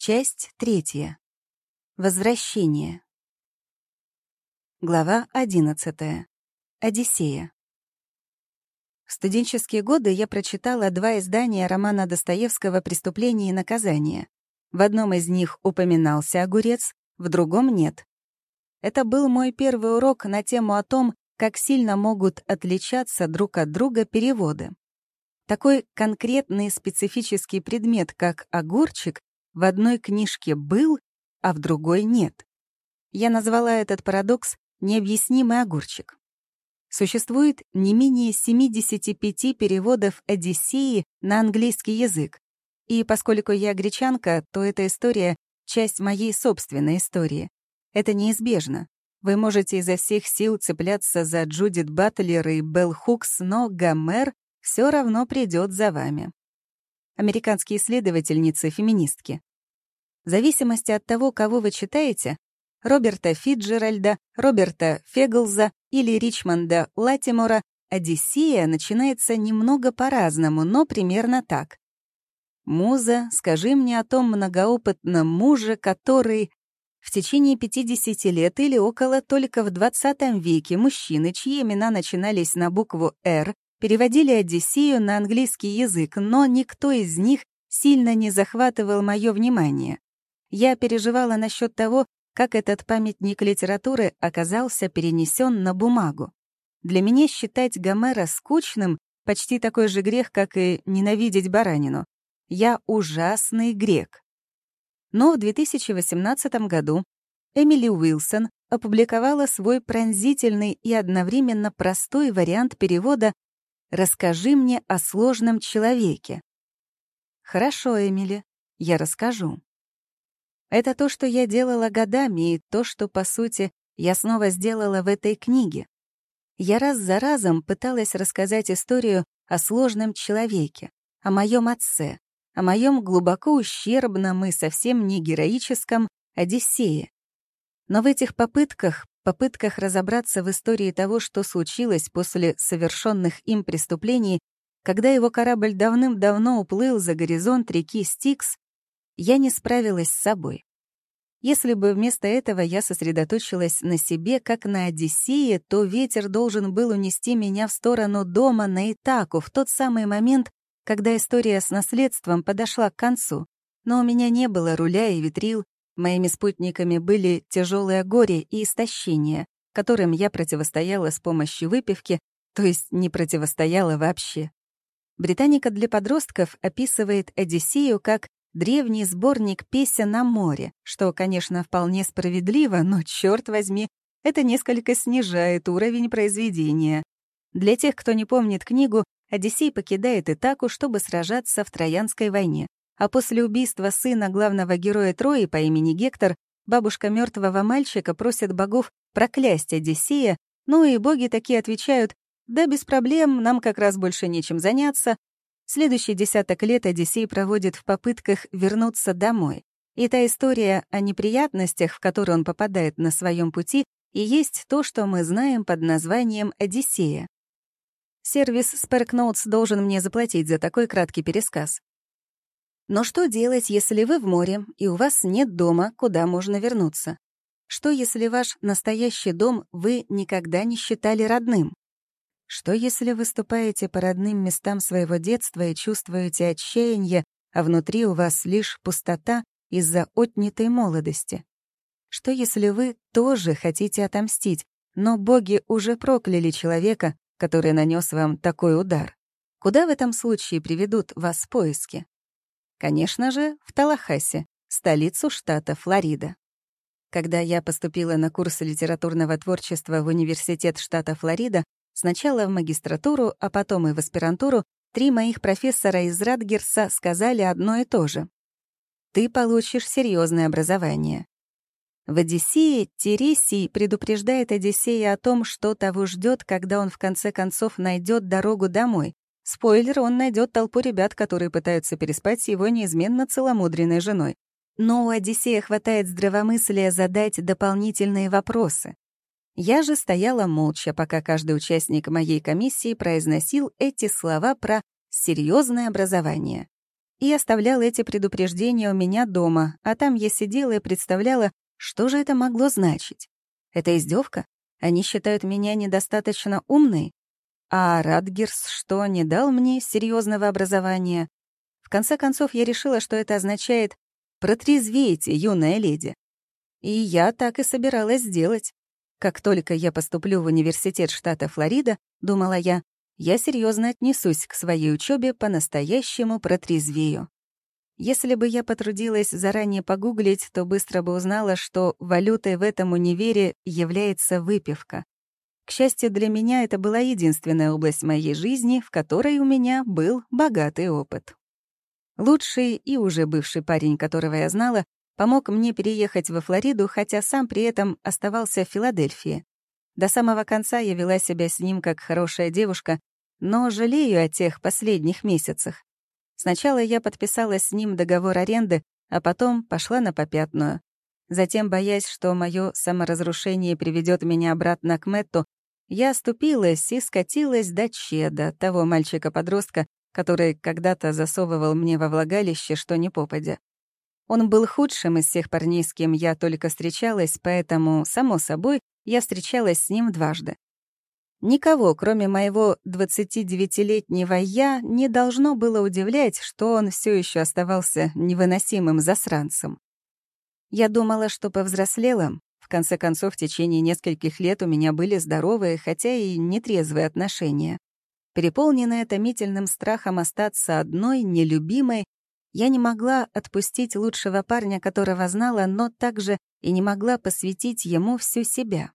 Часть третья. Возвращение. Глава одиннадцатая. Одиссея. В студенческие годы я прочитала два издания романа Достоевского «Преступление и наказание». В одном из них упоминался огурец, в другом — нет. Это был мой первый урок на тему о том, как сильно могут отличаться друг от друга переводы. Такой конкретный специфический предмет, как огурчик, в одной книжке был, а в другой нет. Я назвала этот парадокс «необъяснимый огурчик». Существует не менее 75 переводов «Одиссеи» на английский язык. И поскольку я гречанка, то эта история — часть моей собственной истории. Это неизбежно. Вы можете изо всех сил цепляться за Джудит Батлер и Белл Хукс, но Гомер все равно придет за вами. Американские исследовательницы-феминистки. Зависимости от того, кого вы читаете, Роберта Фиджеральда, Роберта Феглза или Ричмонда Латимора, «Одиссея» начинается немного по-разному, но примерно так. «Муза, скажи мне о том многоопытном муже, который...» В течение 50 лет или около только в 20 веке мужчины, чьи имена начинались на букву «Р», переводили «Одиссею» на английский язык, но никто из них сильно не захватывал мое внимание. Я переживала насчет того, как этот памятник литературы оказался перенесен на бумагу. Для меня считать Гомера скучным — почти такой же грех, как и ненавидеть баранину. Я ужасный грек. Но в 2018 году Эмили Уилсон опубликовала свой пронзительный и одновременно простой вариант перевода «Расскажи мне о сложном человеке». Хорошо, Эмили, я расскажу. Это то, что я делала годами, и то, что, по сути, я снова сделала в этой книге. Я раз за разом пыталась рассказать историю о сложном человеке, о моем отце, о моем глубоко ущербном и совсем не героическом Одиссее. Но в этих попытках, попытках разобраться в истории того, что случилось после совершенных им преступлений, когда его корабль давным-давно уплыл за горизонт реки Стикс, я не справилась с собой. Если бы вместо этого я сосредоточилась на себе, как на Одиссее, то ветер должен был унести меня в сторону дома на Итаку в тот самый момент, когда история с наследством подошла к концу. Но у меня не было руля и ветрил, моими спутниками были тяжелое горе и истощение, которым я противостояла с помощью выпивки, то есть не противостояла вообще. Британика для подростков описывает Одиссею как древний сборник песен на море, что, конечно, вполне справедливо, но, черт возьми, это несколько снижает уровень произведения. Для тех, кто не помнит книгу, Одиссей покидает Итаку, чтобы сражаться в Троянской войне. А после убийства сына главного героя Трои по имени Гектор, бабушка мертвого мальчика просит богов проклясть Одиссея, ну и боги такие отвечают «Да без проблем, нам как раз больше нечем заняться, Следующий десяток лет Одиссей проводит в попытках вернуться домой. И та история о неприятностях, в которые он попадает на своем пути, и есть то, что мы знаем под названием «Одиссея». Сервис SparkNotes должен мне заплатить за такой краткий пересказ. Но что делать, если вы в море, и у вас нет дома, куда можно вернуться? Что, если ваш настоящий дом вы никогда не считали родным? Что если вы ступаете по родным местам своего детства и чувствуете отчаяние, а внутри у вас лишь пустота из-за отнятой молодости? Что если вы тоже хотите отомстить, но боги уже прокляли человека, который нанес вам такой удар? Куда в этом случае приведут вас поиски? Конечно же, в Талахасе, столицу штата Флорида. Когда я поступила на курсы литературного творчества в Университет штата Флорида, Сначала в магистратуру, а потом и в аспирантуру три моих профессора из Радгерса сказали одно и то же. Ты получишь серьезное образование. В «Одиссее» Тересий предупреждает Одиссея о том, что того ждет, когда он в конце концов найдет дорогу домой. Спойлер, он найдет толпу ребят, которые пытаются переспать с его неизменно целомудренной женой. Но у Одиссея хватает здравомыслия задать дополнительные вопросы. Я же стояла молча, пока каждый участник моей комиссии произносил эти слова про серьезное образование. и оставлял эти предупреждения у меня дома, а там я сидела и представляла, что же это могло значить. Это издевка? Они считают меня недостаточно умной? А Радгерс что, не дал мне серьезного образования? В конце концов, я решила, что это означает «протрезвейте, юная леди». И я так и собиралась сделать. Как только я поступлю в университет штата Флорида, думала я, я серьезно отнесусь к своей учебе по-настоящему протрезвею. Если бы я потрудилась заранее погуглить, то быстро бы узнала, что валютой в этом универе является выпивка. К счастью для меня, это была единственная область моей жизни, в которой у меня был богатый опыт. Лучший и уже бывший парень, которого я знала, помог мне переехать во Флориду, хотя сам при этом оставался в Филадельфии. До самого конца я вела себя с ним как хорошая девушка, но жалею о тех последних месяцах. Сначала я подписала с ним договор аренды, а потом пошла на попятную. Затем, боясь, что мое саморазрушение приведет меня обратно к Мэтту, я оступилась и скатилась до Чеда, того мальчика-подростка, который когда-то засовывал мне во влагалище, что не попадя. Он был худшим из всех парней, с кем я только встречалась, поэтому, само собой, я встречалась с ним дважды. Никого, кроме моего 29-летнего «я», не должно было удивлять, что он все еще оставался невыносимым засранцем. Я думала, что повзрослела. В конце концов, в течение нескольких лет у меня были здоровые, хотя и нетрезвые отношения. Переполненная томительным страхом остаться одной, нелюбимой, я не могла отпустить лучшего парня, которого знала, но также и не могла посвятить ему всю себя.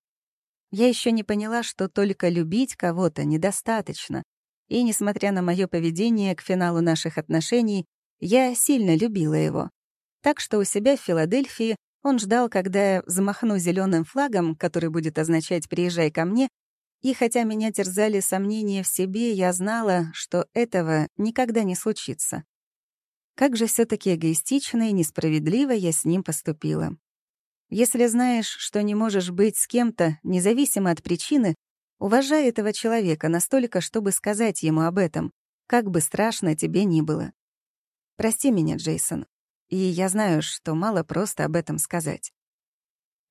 Я еще не поняла, что только любить кого-то недостаточно. И, несмотря на мое поведение к финалу наших отношений, я сильно любила его. Так что у себя в Филадельфии он ждал, когда я взмахну зеленым флагом, который будет означать «приезжай ко мне», и хотя меня терзали сомнения в себе, я знала, что этого никогда не случится. Как же все таки эгоистично и несправедливо я с ним поступила. Если знаешь, что не можешь быть с кем-то, независимо от причины, уважай этого человека настолько, чтобы сказать ему об этом, как бы страшно тебе ни было. Прости меня, Джейсон. И я знаю, что мало просто об этом сказать.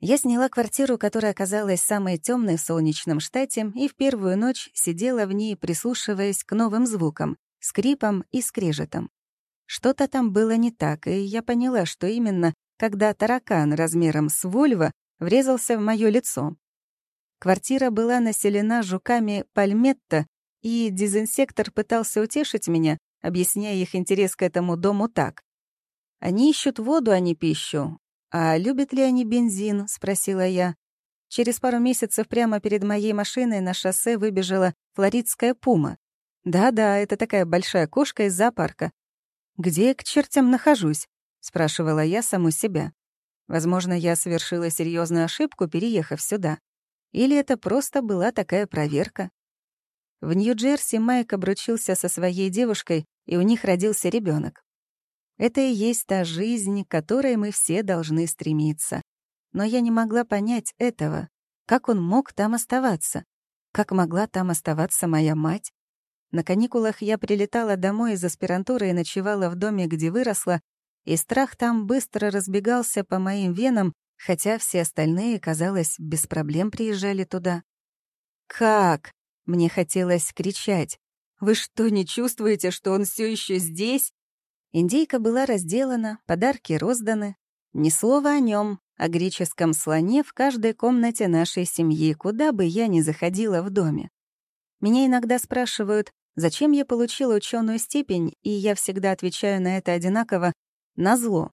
Я сняла квартиру, которая оказалась самой темной в солнечном штате, и в первую ночь сидела в ней, прислушиваясь к новым звукам, скрипам и скрежетам. Что-то там было не так, и я поняла, что именно когда таракан размером с вольво врезался в мое лицо. Квартира была населена жуками пальметта, и дезинсектор пытался утешить меня, объясняя их интерес к этому дому так. «Они ищут воду, а не пищу. А любят ли они бензин?» — спросила я. Через пару месяцев прямо перед моей машиной на шоссе выбежала флоридская пума. Да-да, это такая большая кошка из зоопарка. Где я к чертям нахожусь? — спрашивала я саму себя. Возможно, я совершила серьезную ошибку, переехав сюда. Или это просто была такая проверка? В Нью-Джерси Майк обручился со своей девушкой, и у них родился ребенок. Это и есть та жизнь, к которой мы все должны стремиться. Но я не могла понять этого. Как он мог там оставаться? Как могла там оставаться моя мать? На каникулах я прилетала домой из аспирантуры и ночевала в доме, где выросла, и страх там быстро разбегался по моим венам, хотя все остальные, казалось, без проблем приезжали туда. «Как?» — мне хотелось кричать. «Вы что, не чувствуете, что он все еще здесь?» Индейка была разделана, подарки розданы. Ни слова о нем, о греческом слоне в каждой комнате нашей семьи, куда бы я ни заходила в доме. Меня иногда спрашивают, зачем я получила ученую степень, и я всегда отвечаю на это одинаково назло.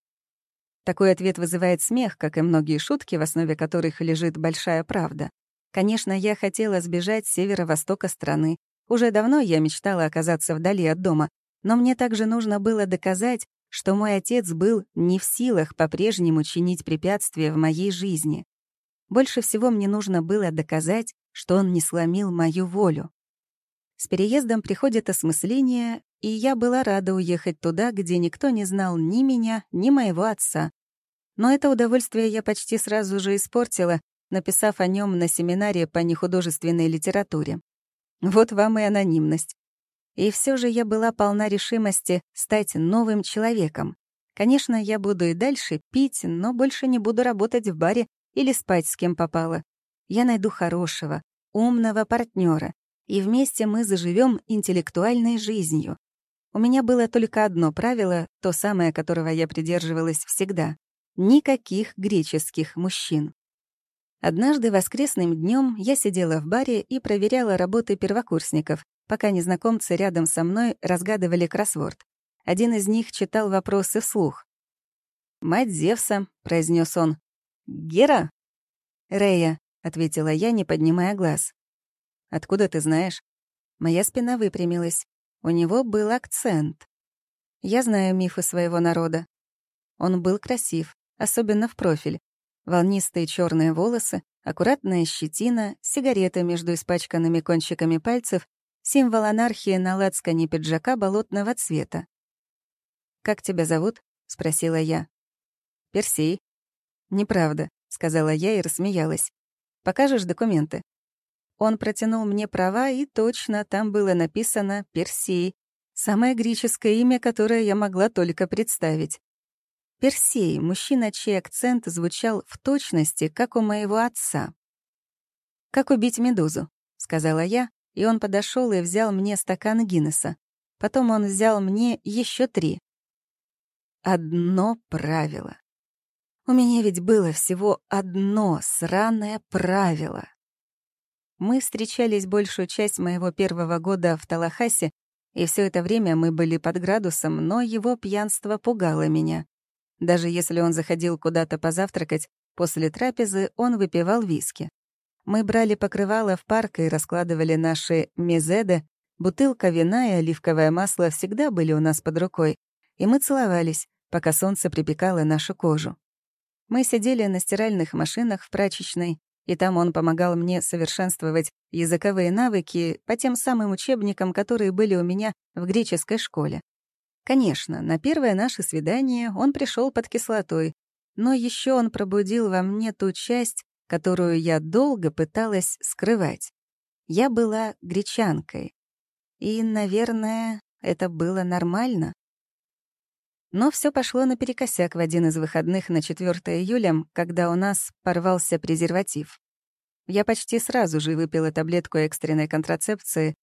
Такой ответ вызывает смех, как и многие шутки, в основе которых лежит большая правда. Конечно, я хотела сбежать с северо-востока страны. Уже давно я мечтала оказаться вдали от дома, но мне также нужно было доказать, что мой отец был не в силах по-прежнему чинить препятствия в моей жизни. Больше всего мне нужно было доказать, что он не сломил мою волю. С переездом приходит осмысление, и я была рада уехать туда, где никто не знал ни меня, ни моего отца. Но это удовольствие я почти сразу же испортила, написав о нем на семинаре по нехудожественной литературе. Вот вам и анонимность. И все же я была полна решимости стать новым человеком. Конечно, я буду и дальше пить, но больше не буду работать в баре или спать с кем попало. Я найду хорошего, умного партнера, и вместе мы заживем интеллектуальной жизнью. У меня было только одно правило, то самое, которого я придерживалась всегда. Никаких греческих мужчин. Однажды воскресным днем я сидела в баре и проверяла работы первокурсников, пока незнакомцы рядом со мной разгадывали кроссворд. Один из них читал вопросы вслух. «Мать Зевса», — произнес он. «Гера?» «Рея», — ответила я, не поднимая глаз. «Откуда ты знаешь?» Моя спина выпрямилась. У него был акцент. Я знаю мифы своего народа. Он был красив, особенно в профиль. Волнистые черные волосы, аккуратная щетина, сигарета между испачканными кончиками пальцев, символ анархии на лацкане пиджака болотного цвета. «Как тебя зовут?» — спросила я. «Персей». «Неправда», — сказала я и рассмеялась. «Покажешь документы?» Он протянул мне права, и точно там было написано «Персей», самое греческое имя, которое я могла только представить. Персей — мужчина, чей акцент звучал в точности, как у моего отца. «Как убить медузу?» — сказала я, и он подошел и взял мне стакан Гиннесса. Потом он взял мне еще три. Одно правило. У меня ведь было всего одно сраное правило. Мы встречались большую часть моего первого года в Талахасе, и все это время мы были под градусом, но его пьянство пугало меня. Даже если он заходил куда-то позавтракать, после трапезы он выпивал виски. Мы брали покрывало в парк и раскладывали наши мезеды, бутылка вина и оливковое масло всегда были у нас под рукой, и мы целовались, пока солнце припекало нашу кожу. Мы сидели на стиральных машинах в прачечной, и там он помогал мне совершенствовать языковые навыки по тем самым учебникам, которые были у меня в греческой школе. Конечно, на первое наше свидание он пришел под кислотой, но еще он пробудил во мне ту часть, которую я долго пыталась скрывать. Я была гречанкой. И, наверное, это было нормально. Но все пошло наперекосяк в один из выходных на 4 июля, когда у нас порвался презерватив. Я почти сразу же выпила таблетку экстренной контрацепции.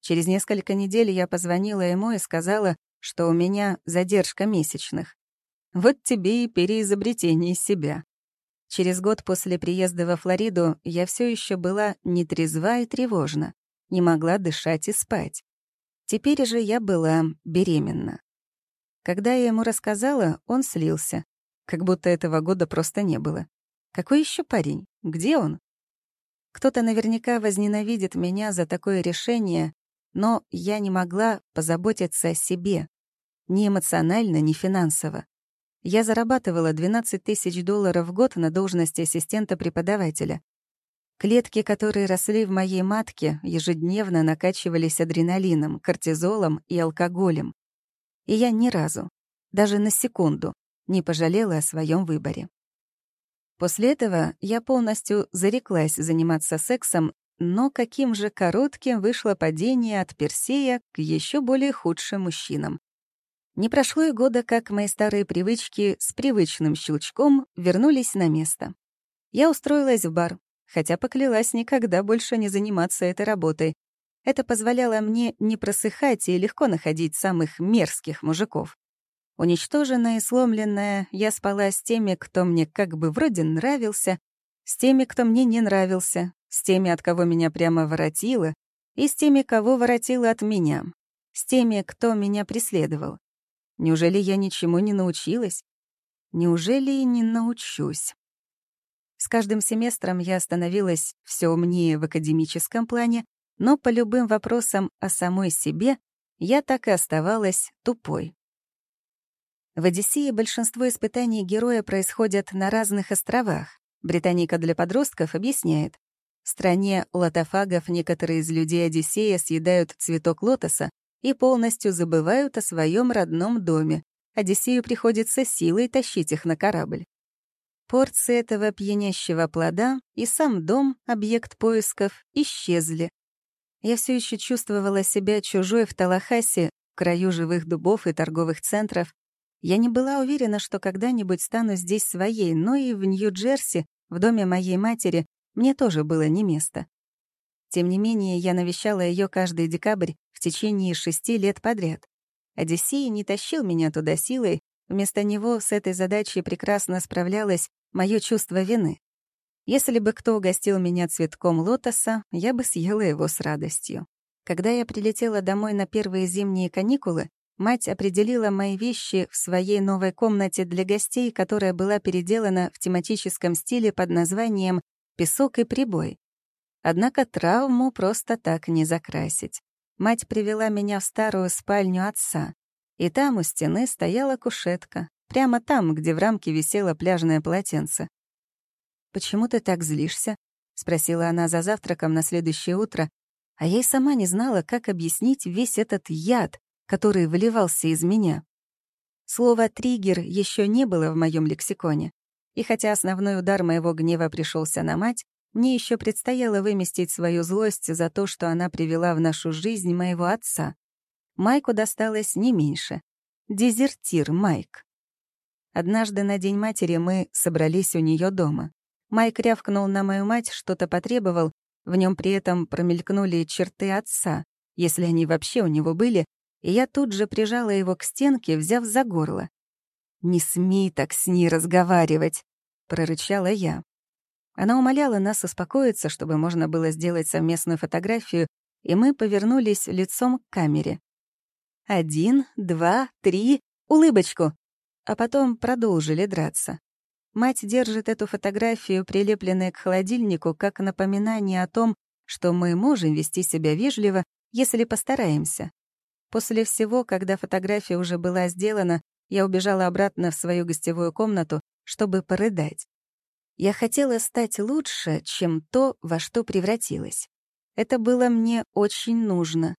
Через несколько недель я позвонила ему и сказала, что у меня задержка месячных. Вот тебе и переизобретение себя. Через год после приезда во Флориду я все еще была нетрезва и тревожна, не могла дышать и спать. Теперь же я была беременна. Когда я ему рассказала, он слился. Как будто этого года просто не было. Какой еще парень? Где он? Кто-то наверняка возненавидит меня за такое решение, но я не могла позаботиться о себе. Ни эмоционально, ни финансово. Я зарабатывала 12 тысяч долларов в год на должности ассистента преподавателя. Клетки, которые росли в моей матке, ежедневно накачивались адреналином, кортизолом и алкоголем и я ни разу, даже на секунду, не пожалела о своем выборе. После этого я полностью зареклась заниматься сексом, но каким же коротким вышло падение от Персея к еще более худшим мужчинам. Не прошло и года, как мои старые привычки с привычным щелчком вернулись на место. Я устроилась в бар, хотя поклялась никогда больше не заниматься этой работой, это позволяло мне не просыхать и легко находить самых мерзких мужиков. Уничтоженная и сломленная, я спала с теми, кто мне как бы вроде нравился, с теми, кто мне не нравился, с теми, от кого меня прямо воротило, и с теми, кого воротило от меня, с теми, кто меня преследовал. Неужели я ничему не научилась? Неужели и не научусь? С каждым семестром я становилась все умнее в академическом плане, но по любым вопросам о самой себе я так и оставалась тупой. В «Одиссее» большинство испытаний героя происходят на разных островах. Британика для подростков объясняет. В стране лотофагов некоторые из людей Одиссея съедают цветок лотоса и полностью забывают о своем родном доме. Одиссею приходится силой тащить их на корабль. Порции этого пьянящего плода и сам дом, объект поисков, исчезли, Я все еще чувствовала себя чужой в Талахасе, в краю живых дубов и торговых центров. Я не была уверена, что когда-нибудь стану здесь своей, но и в Нью-Джерси, в доме моей матери, мне тоже было не место. Тем не менее, я навещала ее каждый декабрь в течение шести лет подряд. Одиссей не тащил меня туда силой, вместо него с этой задачей прекрасно справлялось мое чувство вины. Если бы кто угостил меня цветком лотоса, я бы съела его с радостью. Когда я прилетела домой на первые зимние каникулы, мать определила мои вещи в своей новой комнате для гостей, которая была переделана в тематическом стиле под названием «Песок и прибой». Однако травму просто так не закрасить. Мать привела меня в старую спальню отца, и там у стены стояла кушетка, прямо там, где в рамке висело пляжное полотенце. «Почему ты так злишься?» — спросила она за завтраком на следующее утро, а я и сама не знала, как объяснить весь этот яд, который выливался из меня. Слово «триггер» еще не было в моем лексиконе, и хотя основной удар моего гнева пришелся на мать, мне еще предстояло выместить свою злость за то, что она привела в нашу жизнь моего отца. Майку досталось не меньше. Дезертир Майк. Однажды на День матери мы собрались у нее дома. Майк рявкнул на мою мать, что-то потребовал, в нем при этом промелькнули черты отца, если они вообще у него были, и я тут же прижала его к стенке, взяв за горло. «Не смей так с ней разговаривать», — прорычала я. Она умоляла нас успокоиться, чтобы можно было сделать совместную фотографию, и мы повернулись лицом к камере. Один, два, три, улыбочку. А потом продолжили драться. Мать держит эту фотографию, прилепленную к холодильнику, как напоминание о том, что мы можем вести себя вежливо, если постараемся. После всего, когда фотография уже была сделана, я убежала обратно в свою гостевую комнату, чтобы порыдать. Я хотела стать лучше, чем то, во что превратилась. Это было мне очень нужно.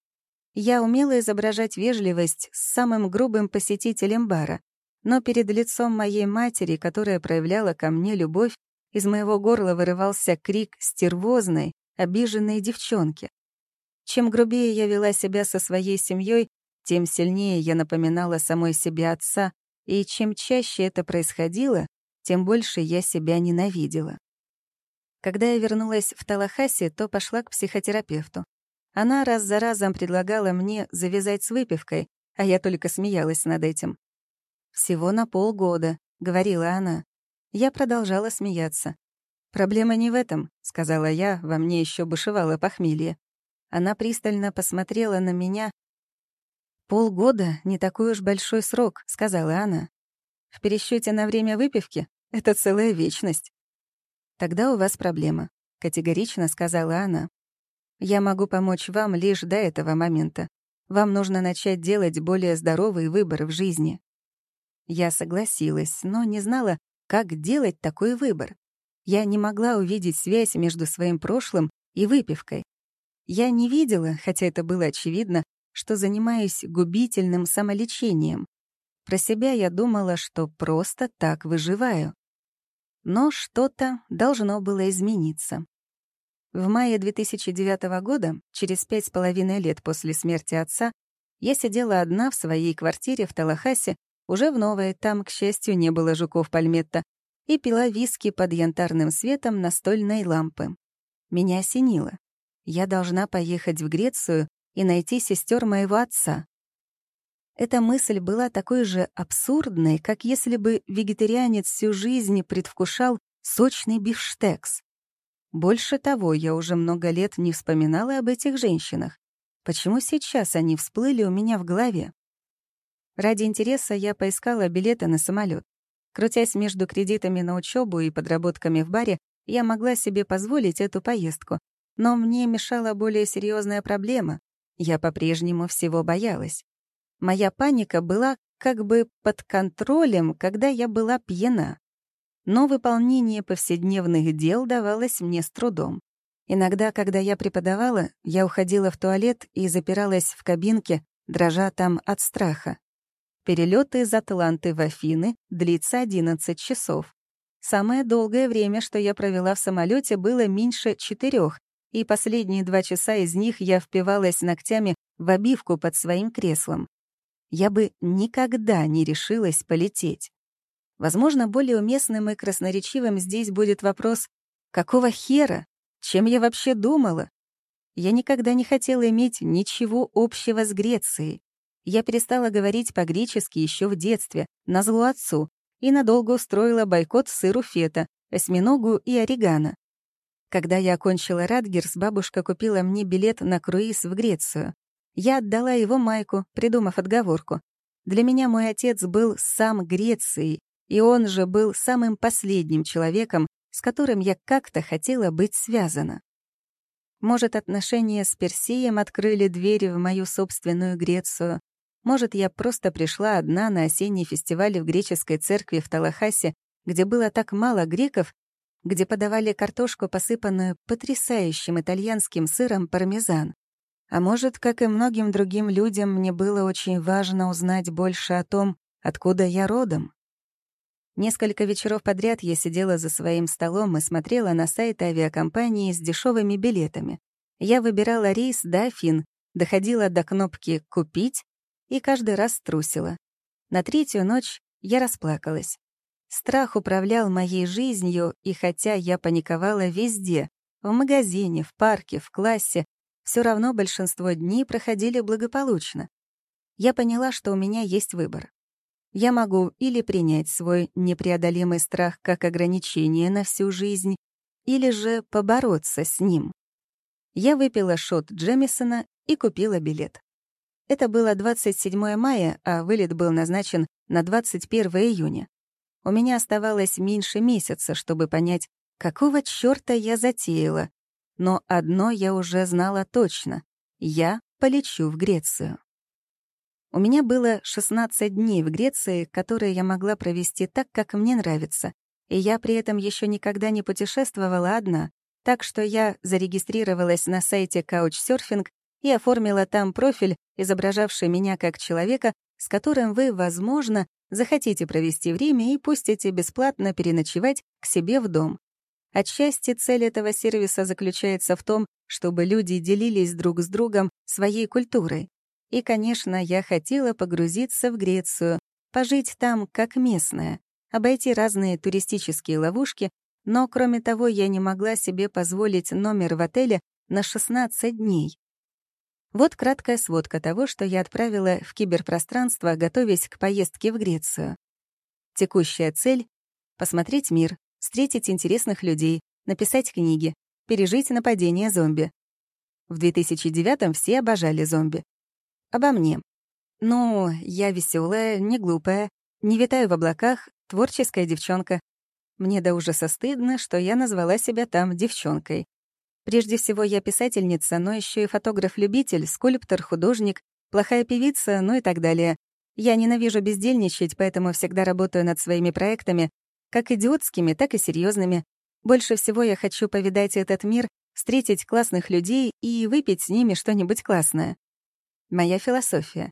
Я умела изображать вежливость с самым грубым посетителем бара, но перед лицом моей матери, которая проявляла ко мне любовь, из моего горла вырывался крик стервозной, обиженной девчонки. Чем грубее я вела себя со своей семьей, тем сильнее я напоминала самой себе отца, и чем чаще это происходило, тем больше я себя ненавидела. Когда я вернулась в Талахаси, то пошла к психотерапевту. Она раз за разом предлагала мне завязать с выпивкой, а я только смеялась над этим. «Всего на полгода», — говорила она. Я продолжала смеяться. «Проблема не в этом», — сказала я, во мне еще бушевало похмелье. Она пристально посмотрела на меня. «Полгода — не такой уж большой срок», — сказала она. «В пересчете на время выпивки — это целая вечность». «Тогда у вас проблема», — категорично сказала она. «Я могу помочь вам лишь до этого момента. Вам нужно начать делать более здоровый выбор в жизни». Я согласилась, но не знала, как делать такой выбор. Я не могла увидеть связь между своим прошлым и выпивкой. Я не видела, хотя это было очевидно, что занимаюсь губительным самолечением. Про себя я думала, что просто так выживаю. Но что-то должно было измениться. В мае 2009 года, через пять с половиной лет после смерти отца, я сидела одна в своей квартире в Талахасе уже в новой, там, к счастью, не было жуков-пальметта, и пила виски под янтарным светом настольной лампы. Меня осенило. Я должна поехать в Грецию и найти сестер моего отца. Эта мысль была такой же абсурдной, как если бы вегетарианец всю жизнь предвкушал сочный бифштекс. Больше того, я уже много лет не вспоминала об этих женщинах. Почему сейчас они всплыли у меня в голове? Ради интереса я поискала билеты на самолет. Крутясь между кредитами на учебу и подработками в баре, я могла себе позволить эту поездку. Но мне мешала более серьезная проблема. Я по-прежнему всего боялась. Моя паника была как бы под контролем, когда я была пьяна. Но выполнение повседневных дел давалось мне с трудом. Иногда, когда я преподавала, я уходила в туалет и запиралась в кабинке, дрожа там от страха. Перелет из Атланты в Афины длится 11 часов. Самое долгое время, что я провела в самолете, было меньше четырех, и последние два часа из них я впивалась ногтями в обивку под своим креслом. Я бы никогда не решилась полететь. Возможно, более уместным и красноречивым здесь будет вопрос «Какого хера? Чем я вообще думала?» Я никогда не хотела иметь ничего общего с Грецией. Я перестала говорить по-гречески еще в детстве, на зло отцу, и надолго устроила бойкот сыру фета, осьминогу и орегано. Когда я окончила Радгерс, бабушка купила мне билет на круиз в Грецию. Я отдала его Майку, придумав отговорку. Для меня мой отец был сам Грецией, и он же был самым последним человеком, с которым я как-то хотела быть связана. Может, отношения с Персеем открыли двери в мою собственную Грецию. Может, я просто пришла одна на осенний фестиваль в греческой церкви в Талахасе, где было так мало греков, где подавали картошку, посыпанную потрясающим итальянским сыром пармезан. А может, как и многим другим людям, мне было очень важно узнать больше о том, откуда я родом. Несколько вечеров подряд я сидела за своим столом и смотрела на сайт авиакомпании с дешевыми билетами. Я выбирала рейс до Афин, доходила до кнопки «Купить» и каждый раз трусила. На третью ночь я расплакалась. Страх управлял моей жизнью, и хотя я паниковала везде — в магазине, в парке, в классе — все равно большинство дней проходили благополучно. Я поняла, что у меня есть выбор. Я могу или принять свой непреодолимый страх как ограничение на всю жизнь, или же побороться с ним. Я выпила шот Джемисона и купила билет. Это было 27 мая, а вылет был назначен на 21 июня. У меня оставалось меньше месяца, чтобы понять, какого чёрта я затеяла. Но одно я уже знала точно — я полечу в Грецию. У меня было 16 дней в Греции, которые я могла провести так, как мне нравится, и я при этом еще никогда не путешествовала одна, так что я зарегистрировалась на сайте Couchsurfing и оформила там профиль, изображавший меня как человека, с которым вы, возможно, захотите провести время и пустите бесплатно переночевать к себе в дом. Отчасти цель этого сервиса заключается в том, чтобы люди делились друг с другом своей культурой. И, конечно, я хотела погрузиться в Грецию, пожить там как местная, обойти разные туристические ловушки, но, кроме того, я не могла себе позволить номер в отеле на 16 дней. Вот краткая сводка того, что я отправила в киберпространство, готовясь к поездке в Грецию. Текущая цель — посмотреть мир, встретить интересных людей, написать книги, пережить нападение зомби. В 2009-м все обожали зомби. Обо мне. Ну, я веселая, не глупая, не витаю в облаках, творческая девчонка. Мне до ужаса стыдно, что я назвала себя там девчонкой. Прежде всего, я писательница, но еще и фотограф-любитель, скульптор, художник, плохая певица, ну и так далее. Я ненавижу бездельничать, поэтому всегда работаю над своими проектами, как идиотскими, так и серьезными. Больше всего я хочу повидать этот мир, встретить классных людей и выпить с ними что-нибудь классное. Моя философия.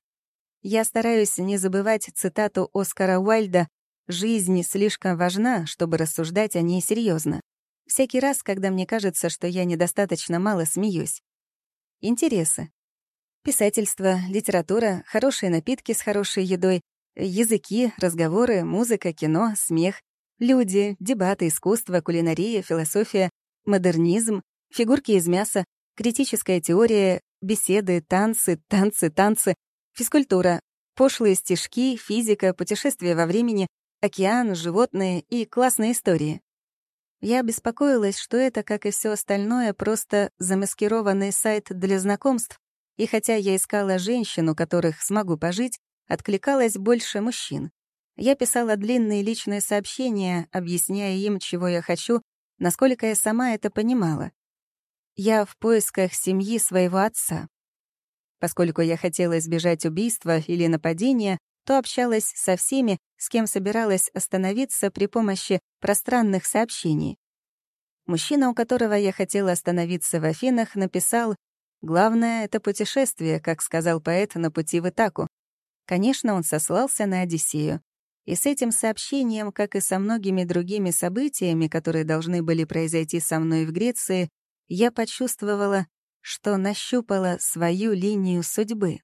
Я стараюсь не забывать цитату Оскара Уайльда «Жизнь слишком важна, чтобы рассуждать о ней серьезно. Всякий раз, когда мне кажется, что я недостаточно мало смеюсь. Интересы. Писательство, литература, хорошие напитки с хорошей едой, языки, разговоры, музыка, кино, смех, люди, дебаты, искусство, кулинария, философия, модернизм, фигурки из мяса, критическая теория, беседы, танцы, танцы, танцы, физкультура, пошлые стишки, физика, путешествия во времени, океан, животные и классные истории. Я беспокоилась, что это, как и все остальное, просто замаскированный сайт для знакомств, и хотя я искала женщин, у которых смогу пожить, откликалось больше мужчин. Я писала длинные личные сообщения, объясняя им, чего я хочу, насколько я сама это понимала. Я в поисках семьи своего отца. Поскольку я хотела избежать убийства или нападения, то общалась со всеми, с кем собиралась остановиться при помощи пространных сообщений. Мужчина, у которого я хотела остановиться в Афинах, написал «Главное — это путешествие», как сказал поэт на пути в Итаку. Конечно, он сослался на Одиссею. И с этим сообщением, как и со многими другими событиями, которые должны были произойти со мной в Греции, я почувствовала, что нащупала свою линию судьбы.